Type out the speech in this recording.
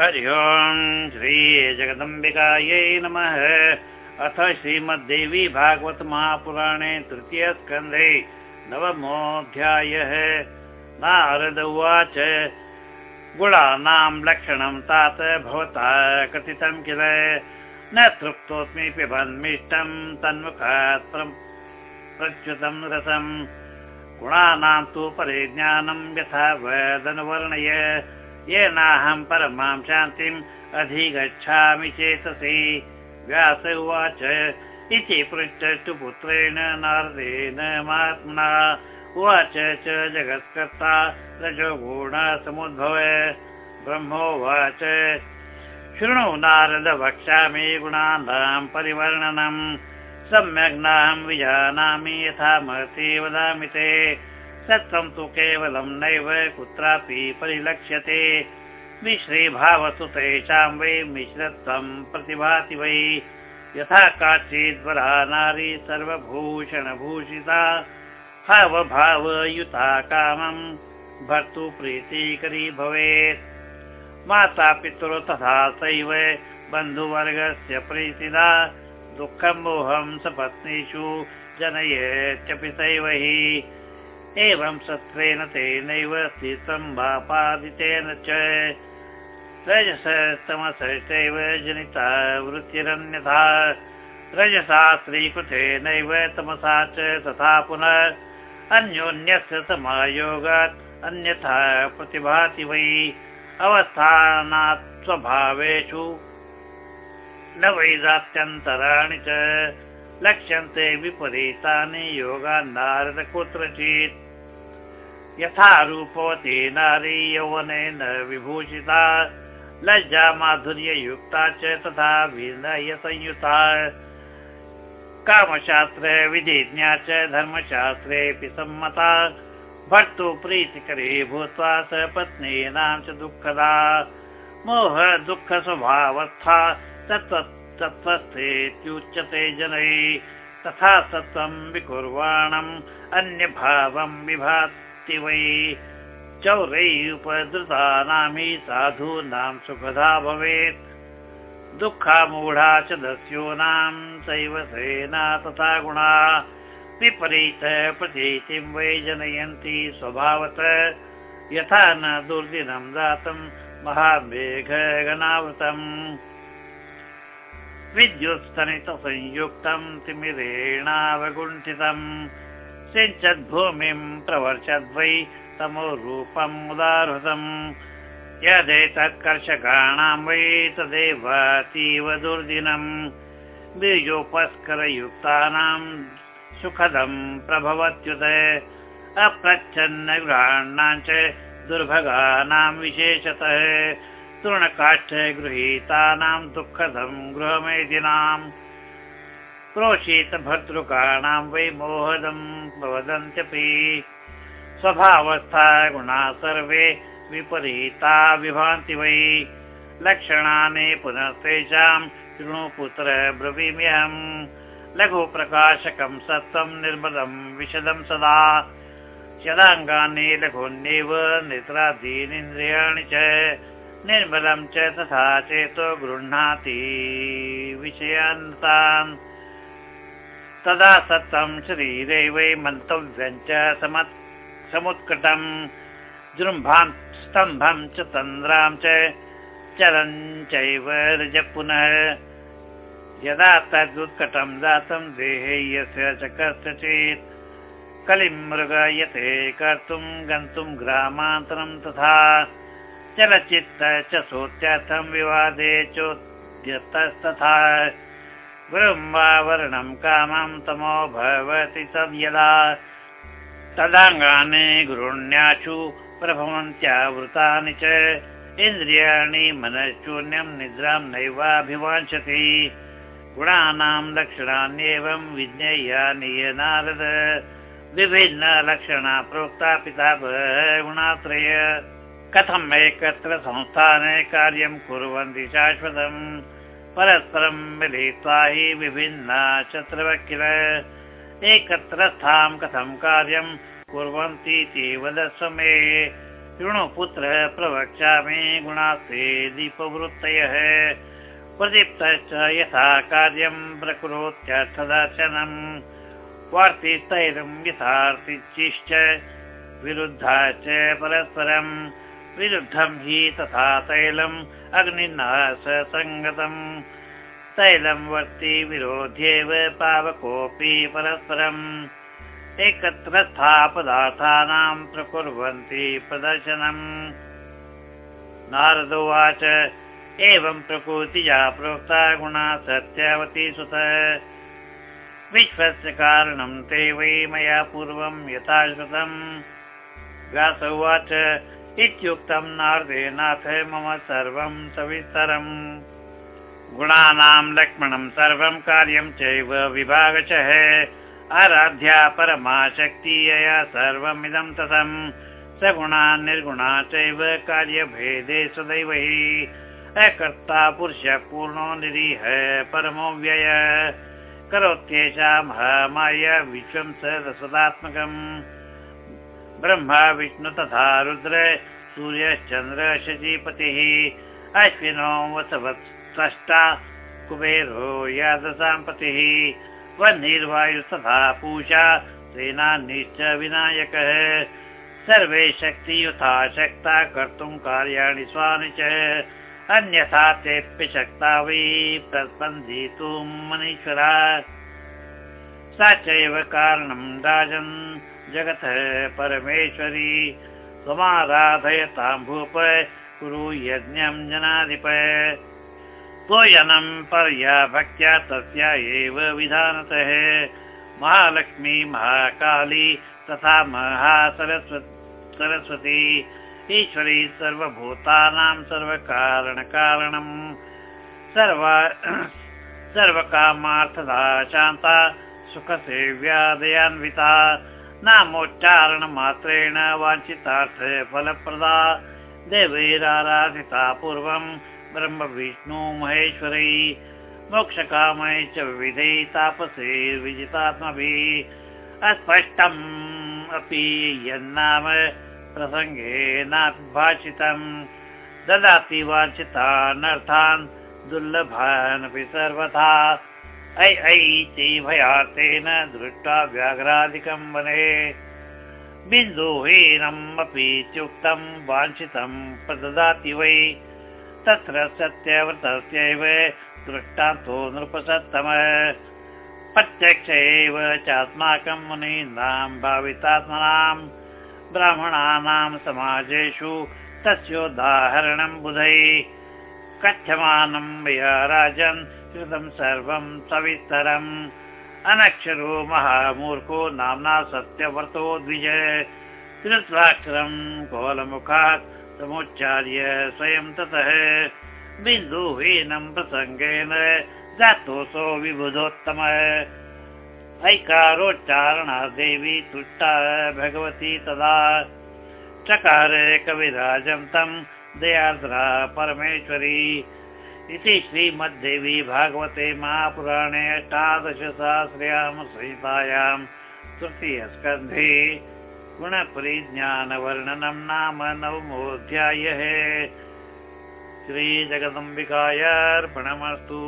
हरि ओम् श्रीजगदम्बिकायै नमः। अथ श्रीमद्देवी भागवत महापुराणे तृतीयस्कन्धे नवमोऽध्यायः। नारद उवाच गुणानां लक्षणं तात भवता कथितं किल? न तृप्तोऽस्मि पिबन्मिष्टं तन्मुखात् प्रच्युतं रसम्। गुणानां तु परिज्ञानं यथा वदनुवर्णय येनाहं परमां शान्तिम् अधिगच्छामि चेतसि। व्यास उवाच इति पृष्टस्तु पुत्रेण नारदेन महात्मना उवाच च जगत्कर्ता रजोगुणसमुद्भव ब्रह्मोवाच शृणु नारद वक्ष्यामि गुणानां परिवर्णनम्। सम्यग् नाहं विजानामि यथा महति वदामि ते सत्त्वं तु केवलं नैव कुत्रापि परिलक्ष्यते। मिश्रीभावसु तेषां वै मिश्रत्वं प्रतिभाति वै। यथा काचिद्वरा नारी सर्वभूषणभूषिता। भावभावयुता कामं भर्तु प्रीतिकरी भवेत् माता पितृ तथा सैव बन्धुवर्गस्य प्रीतिदा दुःखं मोहं सपत्नीषु जनयेत्यपि सैव हि एवं सत्त्वेन तेनैव स्थितं वापादितेन च। रजसस्तमसश्चैव जनिता वृत्तिरन्यथा। रजसा स्त्रीकृतेनैव तमसा च तथा पुनः अन्योन्यस्य समायोगात् अन्यथा प्रतिभाति वै अवस्थानात् स्वभावेषु न वैदात्यन्तराणि च लक्ष्यन्ते विपरीतानि योगान्नारद कुत्रचित् यथा रूपवती नारी यौवनेन विभूषिता लज्जा माधुर्ययुक्ता च तथा विनयसंयुता। कामशास्त्रे विधिज्ञा च धर्मशास्त्रेऽपि सम्मता। भर्तु प्रीतिकरी भूत्वा स पत्नीनां च दुःखदा। मोह दुःखस्वभावस्था तत्त्व तत्त्वस्थेत्युच्यते जनैः। तथा सत्त्वं विकुर्वाणम् अन्यभावं विभाति वै। चौरैः उपधृतानां हि साधूनां सुखदा भवेत्। दुःखामूढा च दस्यूनां सैव सेना तथा गुणा। विपरीत प्रतीतिं वै जनयन्ति स्वभावत। यथा न दुर्दिनं जातं महामेघगणावृतम् विद्युत्स्तनितसंयुक्तं तिमिरेणावगुण्ठितम् सिञ्चद्भूमिं प्रवर्षद्वै तमो रूपम् उदाहृतम् यदेतत्कर्षकाणां वै तदेवातीव दुर्दिनम् बीजोपस्करयुक्तानां सुखदं प्रभवत्युत। अप्रच्छन्न गृहाणां च दुर्भगानां विशेषतः तृणकाष्ठ गृहीतानां दुःखदं गृहमेधिनाम् क्रोशीत वै मोहदं वदन्त्यपि स्वभावस्था गुणा सर्वे विपरीता विभान्ति वै। लक्षणानि पुनः तेषां शृणुपुत्र ब्रवीम्यहम् लघुप्रकाशकं सत्त्वं निर्मलं विशदं सदा। शदाङ्गानि लघुन्येव नेत्रादीनिन्द्रियाणि च निर्मलं च तथा चेतो गृह्णाति विषयान्तान् तदा सत्त्वं शरीरे वै मन्तव्यं च समुत्कटम्। जृम्भां स्तम्भं च तन्द्रां च चरन् चैव रज पुनः। यदा तदुत्कटं जातं देहे यस्य च कस्यचित्। कलिमृगयते कर्तुं गन्तुं ग्रामान्तरं तथा चलचित्त च सोत्यर्थं विवादे चोद्यतस्तथा वर्णं कामं तमो भवति तद्यदा तदाङ्गानि गृह्ण्याशु प्रभवन्त्यावृतानि च इन्द्रियाणि मनश्चून्यं निद्रां नैवाभिवाञ्छति गुणानां लक्षणान्येवं विज्ञेयानि नारद विभिन्नलक्षणा प्रोक्ता पिता गुणात्रय कथम् एकत्र संस्थाने कार्यं कुर्वन्ति शाश्वतम्। परस्परं मिलित्वा हि विभिन्ना चत्र किल एकत्र स्थां कथं कार्यं कुर्वन्तीति वदस्व मे। शृणु पुत्र प्रवक्ष्यामि गुणास्ते दीपवृत्तयः। प्रदीप्तश्च यथा कार्यं प्रकुरोत्यर्थदर्शनम् वार्तिस्तैलं यथार्थिश्च विरुद्धा च परस्परम् विरुद्धं हि तथा तैलम् अग्निनाश सङ्गतम् तैलं वर्ति विरोध्येव पावकोऽपि परस्परम् एकत्र पदार्थानां प्रकुर्वन्ति प्रदर्शनम् नारदोवाच एवं प्रकृतिजा प्रोक्ता गुणा सत्यावती सुत विश्वस्य कारणं ते वै मया पूर्वं यथा श्रुतम् व्यास उवाच इत्युक्तं नारदेनाथ मम सर्वं सविस्तरम् गुणानां लक्ष्मणं सर्वं कार्यं चैव विभागशः आराध्या परमा शक्तियया सर्वमिदं तथम् सगुणा निर्गुणा चैव कार्यभेदे सदैव हि। अकर्ता पुरुष पूर्णो निरीह परमो व्यय। करोत्येषा महामाय विश्वं सदसदात्मकम् ब्रह्मा विष्णु तथा रुद्र सूर्यश्चन्द्र शचीपतिः। अश्विनो वसवत्सष्टा कुबेरो यादशाम्पतिः वह्निर्वायुस्तथा पूषा सेनानीश्च विनायकः। सर्वे शक्तियुता शक्ता कर्तुं कार्याणि स्वानि च। अन्यथा तेऽप्य शक्ता वै प्रस्पन्दितुं मनीश्वरा। सा चैव कारणं राजन् जगतः परमेश्वरी। समाराधयतां भूप कुरु यज्ञं जनाधिप स्वजनं पर्या भक्त्या तस्या एव विधानतः। महालक्ष्मी, महाकाली तथा महासरस्वती ईश्वरी सर्वभूतानां सर्वकारणकारणम् सर्वकामार्थदा शान्ता सुखसेव्यादयान्विता। नामोच्चारणमात्रेण वाञ्छितार्थ फलप्रदा। देवैराराधिता पूर्वम् ब्रह्म विष्णु महेश्वरै। मोक्षकामै च विविधै तापसैर्विजितात्मभिः अस्पष्टम् अपि यन्नाम प्रसङ्गेनाभाषितम् ददाति वाञ्छितानर्थान् दुर्लभानपि सर्वथा ऐ ऐति भयार्थेन दृष्ट्वा व्याघ्रादिकं वने। बिन्दुहीनम् अपि इत्युक्तं वाञ्छितं प्रददाति वै। तत्र सत्यव्रतस्यैव दृष्टान्तो नृपसत्तम। प्रत्यक्ष एव चास्माकं मुनीनां भावितात्मनां ब्राह्मणानां समाजेषु तस्योदाहरणं बुधै। कथ्यमानं मया राजन् कृतं सर्वं सविस्तरम्। अनक्षरो महामूर्खो नाम्ना सत्यव्रतो द्विज। कृत्वाक्षरं कोलमुखात् समुच्चार्य स्वयं ततः। बिन्दुहीनं प्रसङ्गेन जातोऽसौ विबुधोत्तमः। ऐकारोच्चारणा देवी तुष्टा भगवती तदा। चकार कविराजं तं दयार्द्रा परमेश्वरी इति श्रीमद्देवी भागवते महापुराणे अष्टादशसहस्र्यां संहितायां तृतीयस्कन्धे गुणपरिज्ञानवर्णनं नाम नवमोऽध्यायः। श्रीजगदम्बिकायार्पणमस्तु